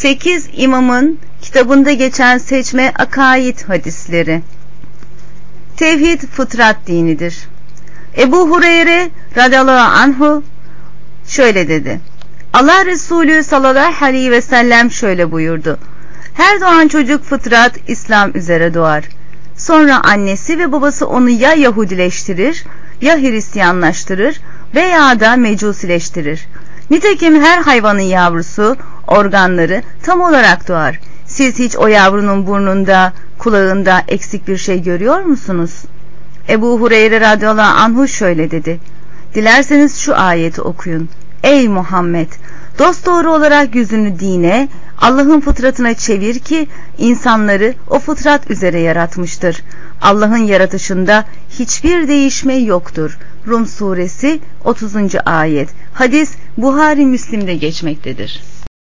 8 imamın kitabında geçen seçme akaid hadisleri. Tevhid fıtrat dinidir. Ebu Hureyre radıyallahu anhu şöyle dedi. Allah Resulü sallallahu aleyhi ve sellem şöyle buyurdu. Her doğan çocuk fıtrat İslam üzere doğar. Sonra annesi ve babası onu ya Yahudileştirir, ya Hristiyanlaştırır veya da mecusileştirir. Nitekim her hayvanın yavrusu, organları tam olarak doğar. Siz hiç o yavrunun burnunda, kulağında eksik bir şey görüyor musunuz? Ebu Hureyre radıyallahu anhu şöyle dedi. Dilerseniz şu ayeti okuyun. Ey Muhammed! Dosdoğru olarak yüzünü dine, Allah'ın fıtratına çevir ki insanları o fıtrat üzere yaratmıştır. Allah'ın yaratışında hiçbir değişme yoktur. Rum suresi 30. ayet. Hadis Buhari Müslim'de geçmektedir.